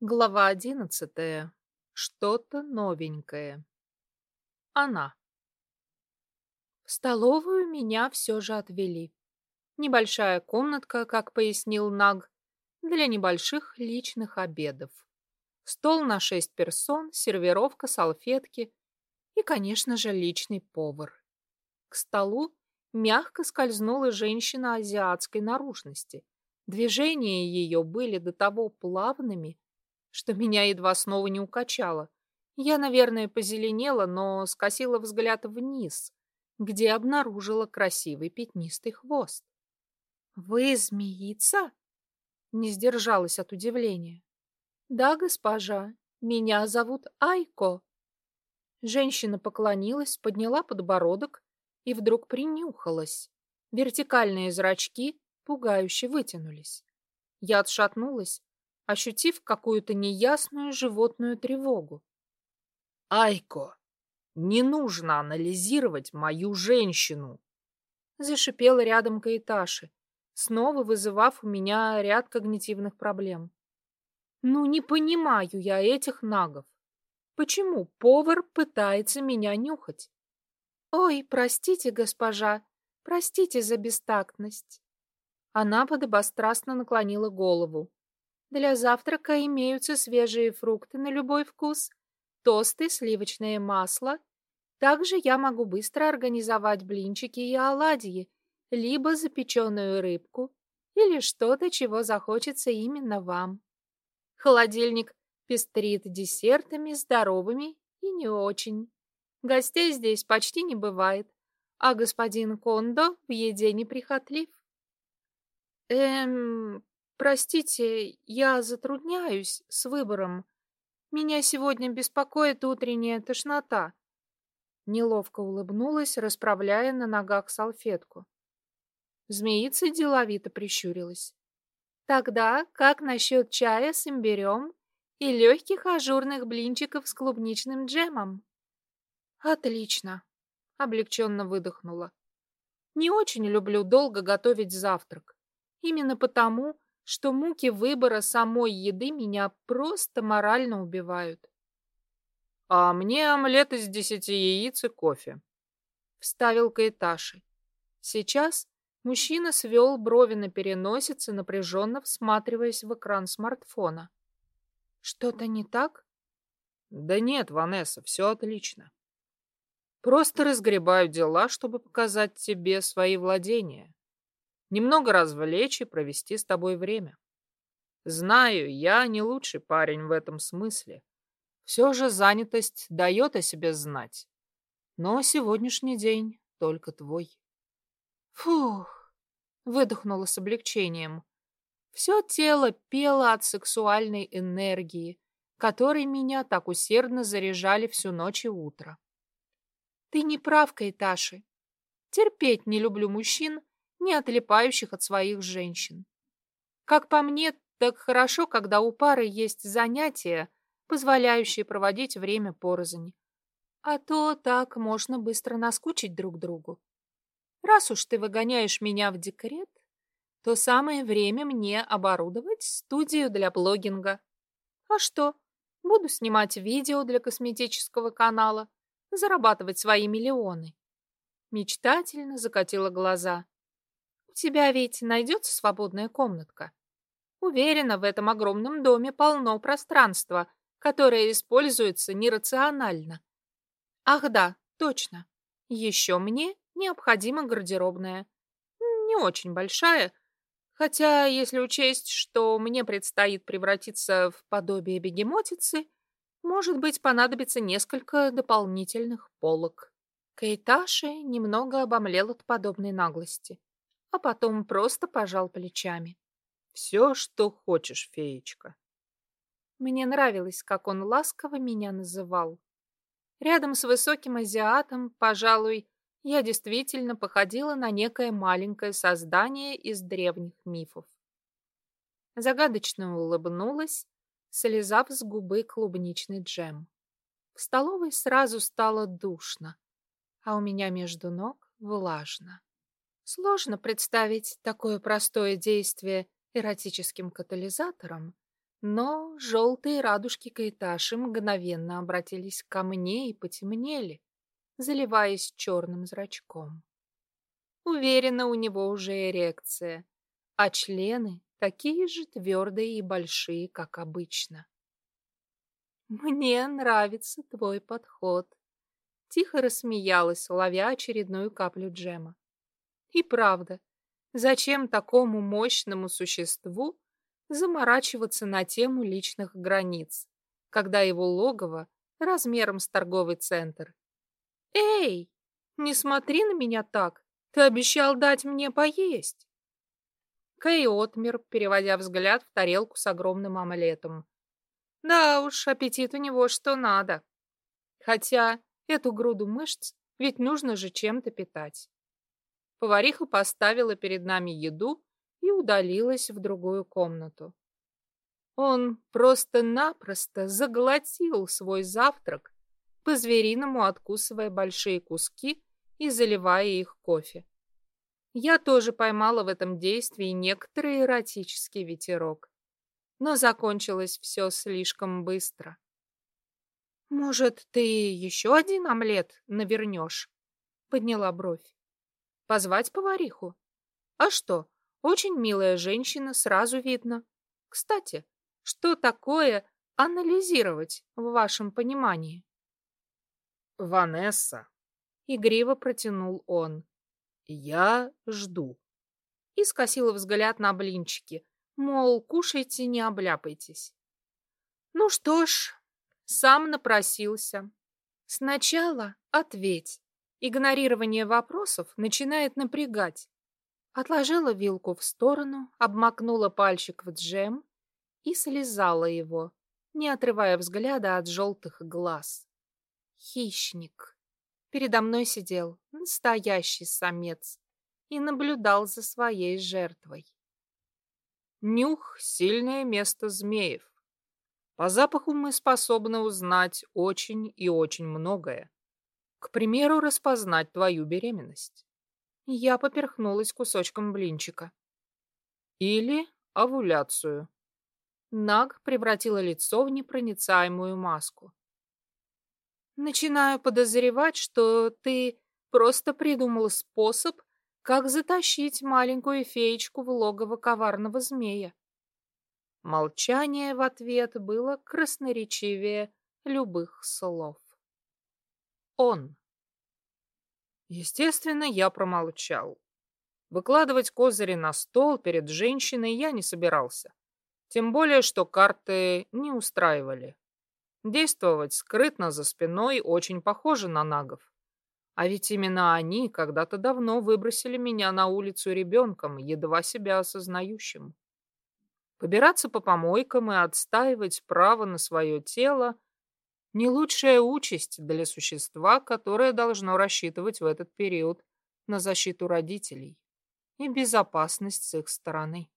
Глава одиннадцатая. Что-то новенькое. Она. В столовую меня все же отвели. Небольшая комнатка, как пояснил Наг, для небольших личных обедов. Стол на шесть персон, сервировка, салфетки и, конечно же, личный повар. К столу мягко скользнула женщина азиатской наружности. Движения ее были до того плавными, что меня едва снова не укачало. Я, наверное, позеленела, но скосила взгляд вниз, где обнаружила красивый пятнистый хвост. «Вы змеица?» Не сдержалась от удивления. «Да, госпожа, меня зовут Айко». Женщина поклонилась, подняла подбородок и вдруг принюхалась. Вертикальные зрачки пугающе вытянулись. Я отшатнулась, ощутив какую-то неясную животную тревогу. «Айко, не нужно анализировать мою женщину!» Зашипела рядом Каиташи, снова вызывав у меня ряд когнитивных проблем. «Ну, не понимаю я этих нагов. Почему повар пытается меня нюхать?» «Ой, простите, госпожа, простите за бестактность». Она подобострастно наклонила голову, для завтрака имеются свежие фрукты на любой вкус, тосты, сливочное масло. Также я могу быстро организовать блинчики и оладьи, либо запеченную рыбку, или что-то, чего захочется именно вам. Холодильник пестрит десертами, здоровыми и не очень. Гостей здесь почти не бывает, а господин Кондо в еде неприхотлив. Эм, Простите, я затрудняюсь с выбором. Меня сегодня беспокоит утренняя тошнота. Неловко улыбнулась, расправляя на ногах салфетку. Змеица деловито прищурилась. Тогда как насчет чая с имбирем и легких ажурных блинчиков с клубничным джемом? Отлично, облегченно выдохнула. Не очень люблю долго готовить завтрак. Именно потому, что муки выбора самой еды меня просто морально убивают. «А мне омлет из десяти яиц и кофе», — вставил Каэташи. Сейчас мужчина свел брови на переносице, напряженно всматриваясь в экран смартфона. «Что-то не так?» «Да нет, Ванесса, все отлично. Просто разгребаю дела, чтобы показать тебе свои владения немного развлечь и провести с тобой время. Знаю, я не лучший парень в этом смысле. Все же занятость дает о себе знать. Но сегодняшний день только твой. Фух, выдохнула с облегчением. Все тело пело от сексуальной энергии, которой меня так усердно заряжали всю ночь и утро. Ты не прав, Кайташи. Терпеть не люблю мужчин, не отлипающих от своих женщин. Как по мне, так хорошо, когда у пары есть занятия, позволяющие проводить время порознь. А то так можно быстро наскучить друг другу. Раз уж ты выгоняешь меня в декрет, то самое время мне оборудовать студию для блогинга. А что? Буду снимать видео для косметического канала, зарабатывать свои миллионы. Мечтательно закатила глаза тебя ведь найдется свободная комнатка. Уверена, в этом огромном доме полно пространства, которое используется нерационально. Ах да, точно. Еще мне необходима гардеробная. Не очень большая, хотя, если учесть, что мне предстоит превратиться в подобие бегемотицы, может быть, понадобится несколько дополнительных полок. Кейташи немного обомлел от подобной наглости а потом просто пожал плечами. «Все, что хочешь, феечка». Мне нравилось, как он ласково меня называл. Рядом с высоким азиатом, пожалуй, я действительно походила на некое маленькое создание из древних мифов. Загадочно улыбнулась, слезав с губы клубничный джем. В столовой сразу стало душно, а у меня между ног влажно. Сложно представить такое простое действие эротическим катализатором, Но желтые радужки Кайташи мгновенно обратились ко мне и потемнели, заливаясь черным зрачком. Уверена, у него уже эрекция, а члены такие же твердые и большие, как обычно. «Мне нравится твой подход», — тихо рассмеялась, ловя очередную каплю джема. «И правда, зачем такому мощному существу заморачиваться на тему личных границ, когда его логово размером с торговый центр. «Эй, не смотри на меня так! Ты обещал дать мне поесть!» Кэй отмер, переводя взгляд в тарелку с огромным омлетом. Да уж, аппетит у него что надо. Хотя эту груду мышц ведь нужно же чем-то питать. Повариха поставила перед нами еду и удалилась в другую комнату. Он просто-напросто заглотил свой завтрак, по-звериному откусывая большие куски и заливая их кофе. Я тоже поймала в этом действии некоторый эротический ветерок. Но закончилось все слишком быстро. «Может, ты еще один омлет навернешь?» — подняла бровь. «Позвать повариху? А что, очень милая женщина, сразу видно. Кстати, что такое анализировать в вашем понимании? Ванесса. Игриво протянул он. Я жду. И скосила взгляд на блинчики, мол, кушайте, не обляпайтесь. Ну что ж, сам напросился. Сначала ответь. Игнорирование вопросов начинает напрягать. Отложила вилку в сторону, обмакнула пальчик в джем и слезала его, не отрывая взгляда от желтых глаз. Хищник. Передо мной сидел настоящий самец и наблюдал за своей жертвой. Нюх — сильное место змеев. По запаху мы способны узнать очень и очень многое. К примеру, распознать твою беременность. Я поперхнулась кусочком блинчика. Или овуляцию. Наг превратила лицо в непроницаемую маску. Начинаю подозревать, что ты просто придумал способ, как затащить маленькую феечку в логово коварного змея. Молчание в ответ было красноречивее любых слов. Он. Естественно, я промолчал. Выкладывать козыри на стол перед женщиной я не собирался. Тем более, что карты не устраивали. Действовать скрытно за спиной очень похоже на нагов. А ведь именно они когда-то давно выбросили меня на улицу ребенком, едва себя осознающим. Побираться по помойкам и отстаивать право на свое тело не лучшая участь для существа, которое должно рассчитывать в этот период на защиту родителей и безопасность с их стороны.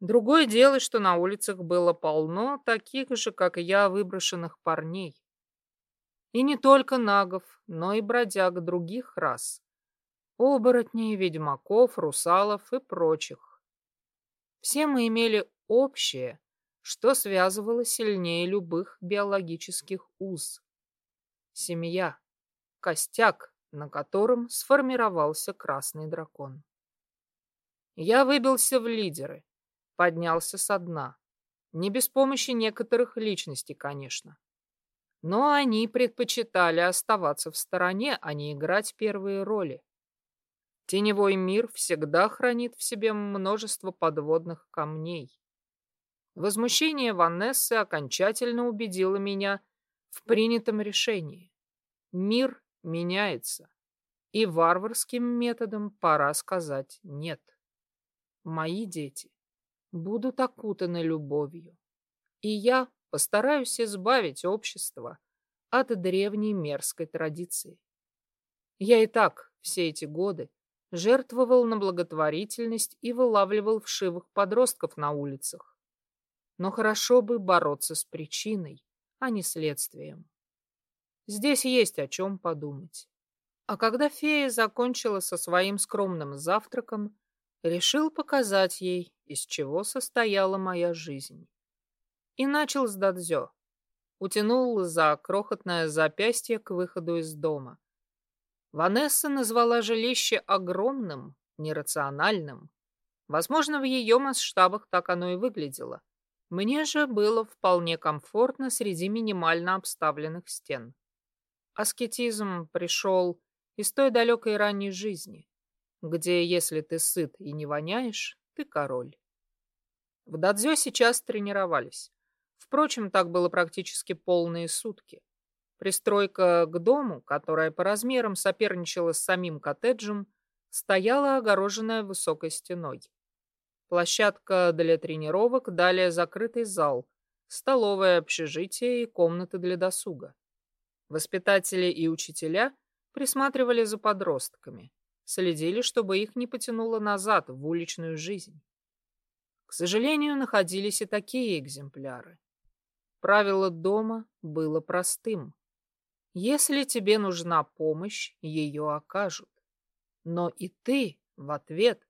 Другое дело, что на улицах было полно таких же, как я, выброшенных парней. И не только нагов, но и бродяг других рас. Оборотней, ведьмаков, русалов и прочих. Все мы имели общее, что связывало сильнее любых биологических уз. Семья. Костяк, на котором сформировался красный дракон. Я выбился в лидеры, поднялся со дна. Не без помощи некоторых личностей, конечно. Но они предпочитали оставаться в стороне, а не играть первые роли. Теневой мир всегда хранит в себе множество подводных камней. Возмущение Ванессы окончательно убедило меня в принятом решении. Мир меняется, и варварским методом пора сказать «нет». Мои дети будут окутаны любовью, и я постараюсь избавить общество от древней мерзкой традиции. Я и так все эти годы жертвовал на благотворительность и вылавливал вшивых подростков на улицах но хорошо бы бороться с причиной, а не следствием. Здесь есть о чем подумать. А когда фея закончила со своим скромным завтраком, решил показать ей, из чего состояла моя жизнь. и начал с дадзё. Утянул за крохотное запястье к выходу из дома. Ванесса назвала жилище огромным, нерациональным. Возможно, в ее масштабах так оно и выглядело. Мне же было вполне комфортно среди минимально обставленных стен. Аскетизм пришел из той далекой ранней жизни, где, если ты сыт и не воняешь, ты король. В дадзё сейчас тренировались. Впрочем, так было практически полные сутки. Пристройка к дому, которая по размерам соперничала с самим коттеджем, стояла огороженная высокой стеной. Площадка для тренировок, далее закрытый зал, столовое общежитие и комнаты для досуга. Воспитатели и учителя присматривали за подростками, следили, чтобы их не потянуло назад в уличную жизнь. К сожалению, находились и такие экземпляры. Правило дома было простым. Если тебе нужна помощь, ее окажут. Но и ты в ответ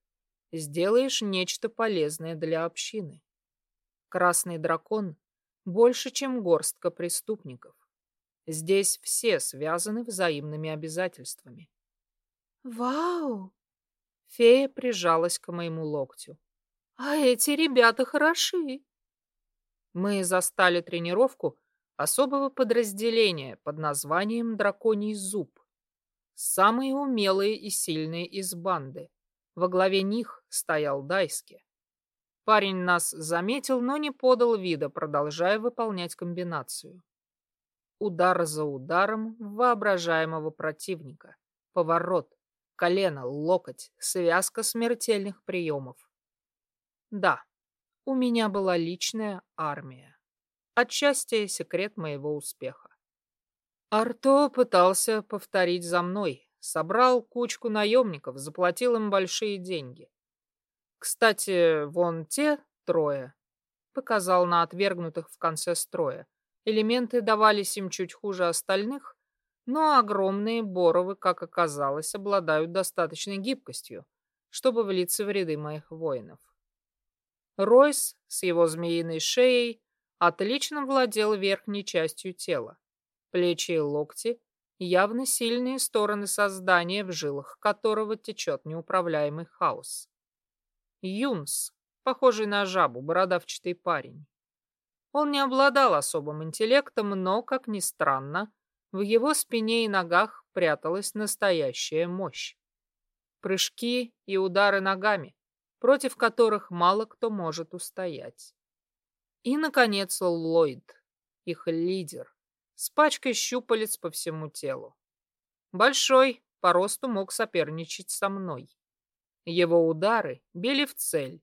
сделаешь нечто полезное для общины. Красный дракон больше, чем горстка преступников. Здесь все связаны взаимными обязательствами. Вау! Фея прижалась к моему локтю. А эти ребята хороши. Мы застали тренировку особого подразделения под названием «Драконий зуб». Самые умелые и сильные из банды. Во главе них стоял Дайски. Парень нас заметил, но не подал вида, продолжая выполнять комбинацию. Удар за ударом воображаемого противника. Поворот, колено, локоть, связка смертельных приемов. Да, у меня была личная армия. Отчасти секрет моего успеха. Арто пытался повторить за мной. Собрал кучку наемников, заплатил им большие деньги. Кстати, вон те трое, показал на отвергнутых в конце строя. Элементы давались им чуть хуже остальных, но огромные боровы, как оказалось, обладают достаточной гибкостью, чтобы влиться в ряды моих воинов. Ройс с его змеиной шеей отлично владел верхней частью тела. Плечи и локти — явно сильные стороны создания, в жилах которого течет неуправляемый хаос. Юнс, похожий на жабу, бородавчатый парень. Он не обладал особым интеллектом, но, как ни странно, в его спине и ногах пряталась настоящая мощь. Прыжки и удары ногами, против которых мало кто может устоять. И, наконец, Ллойд, их лидер, с пачкой щупалец по всему телу. Большой, по росту мог соперничать со мной. Его удары били в цель.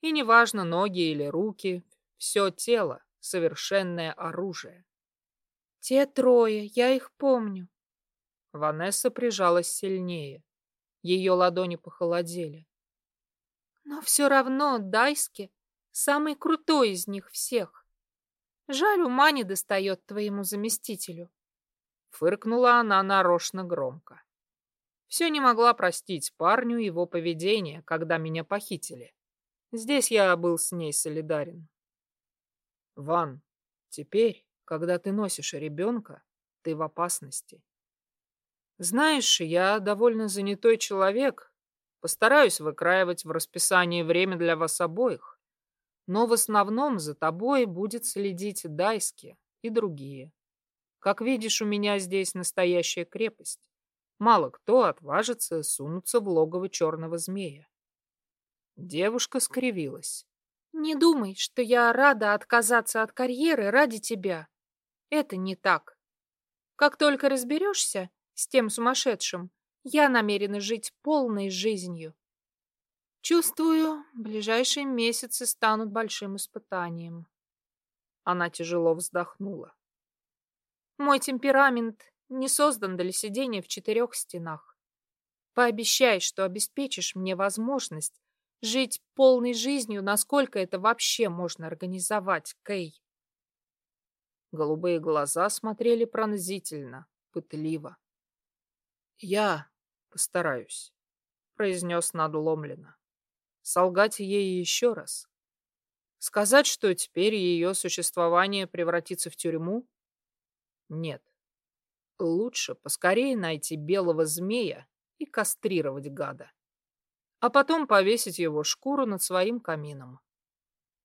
И неважно, ноги или руки, все тело — совершенное оружие. Те трое, я их помню. Ванесса прижалась сильнее. Ее ладони похолодели. Но все равно Дайски самый крутой из них всех. Жаль, ума не достает твоему заместителю. Фыркнула она нарочно громко. Все не могла простить парню его поведение, когда меня похитили. Здесь я был с ней солидарен. Ван, теперь, когда ты носишь ребенка, ты в опасности. Знаешь, я довольно занятой человек, постараюсь выкраивать в расписании время для вас обоих, но в основном за тобой будет следить Дайски и другие. Как видишь, у меня здесь настоящая крепость. Мало кто отважится сунуться в логово черного змея. Девушка скривилась. Не думай, что я рада отказаться от карьеры ради тебя. Это не так. Как только разберешься с тем сумасшедшим, я намерена жить полной жизнью. Чувствую, ближайшие месяцы станут большим испытанием. Она тяжело вздохнула. Мой темперамент не создан для сидения в четырех стенах. Пообещай, что обеспечишь мне возможность Жить полной жизнью, насколько это вообще можно организовать, Кей? Голубые глаза смотрели пронзительно, пытливо. «Я постараюсь», — произнес надломленно. «Солгать ей еще раз. Сказать, что теперь ее существование превратится в тюрьму? Нет. Лучше поскорее найти белого змея и кастрировать гада. А потом повесить его шкуру над своим камином.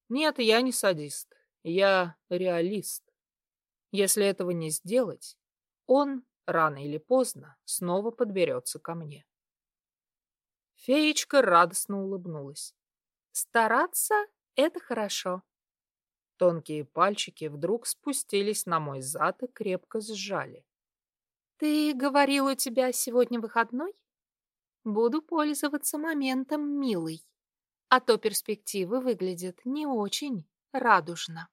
Нет, я не садист. Я реалист. Если этого не сделать, он рано или поздно снова подберется ко мне. Феечка радостно улыбнулась. Стараться — это хорошо. Тонкие пальчики вдруг спустились на мой зад и крепко сжали. Ты говорил, у тебя сегодня выходной? Буду пользоваться моментом, милый. А то перспективы выглядят не очень радужно.